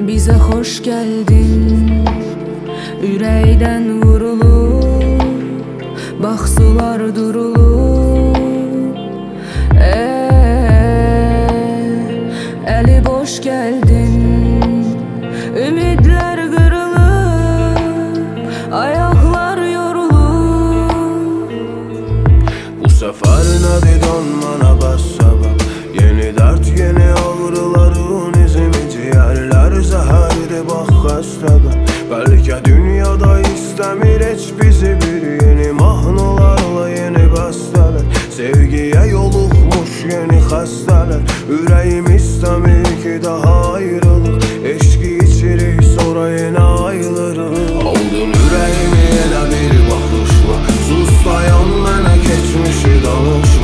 Bize hoş geldin. Ürəkdən vurulur. Baxsular durulur. Eee, Eli boş geldin. Ümidler kırılır. Ayaklar hastalar Yüreğim istemir ki daha ayrılık. Eşki içirik sonra yine ayrılırız Oldun yüreğimi ele bir bakışla Sus dayan bana geçmişi danışma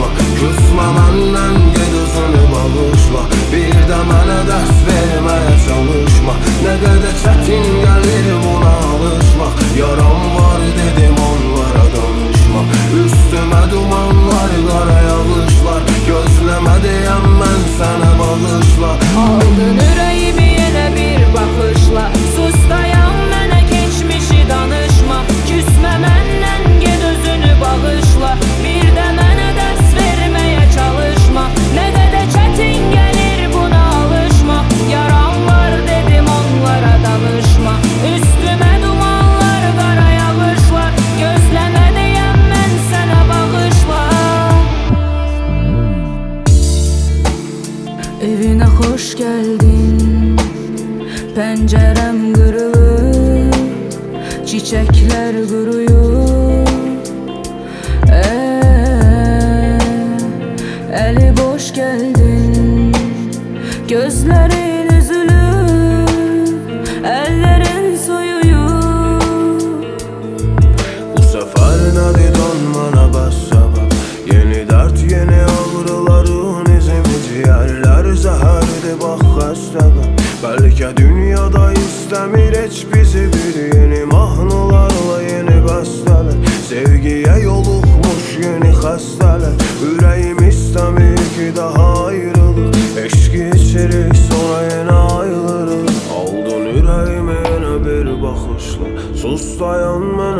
hoş geldin. Pencerem kırılır Çiçekler kuruyor. Ee, Eli boş geldin. Gözlerin Belki dünyada istemir hiç bizi bir yeni mahnılarla yeni besteler Sevgiye yolukmuş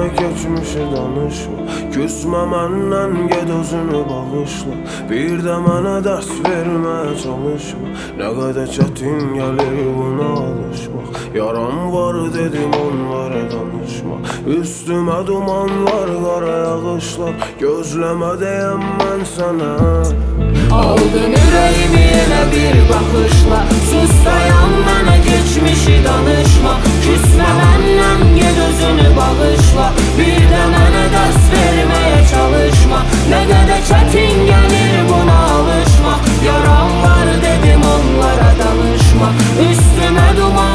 dayan mənə keçmişi danışma. Küsmə məndən ged özünü bağışla. Bir də mənə dərs verməyə çalışma. Nə qədər çətin gəlir buna alışmaq Yaram var dedim onlara danışma. Üstümə dumanlar, qara yağışlar. Gözləmə deyəm mən sənə Aldın ürəyimi yenə bir baxışla Sus dayan another one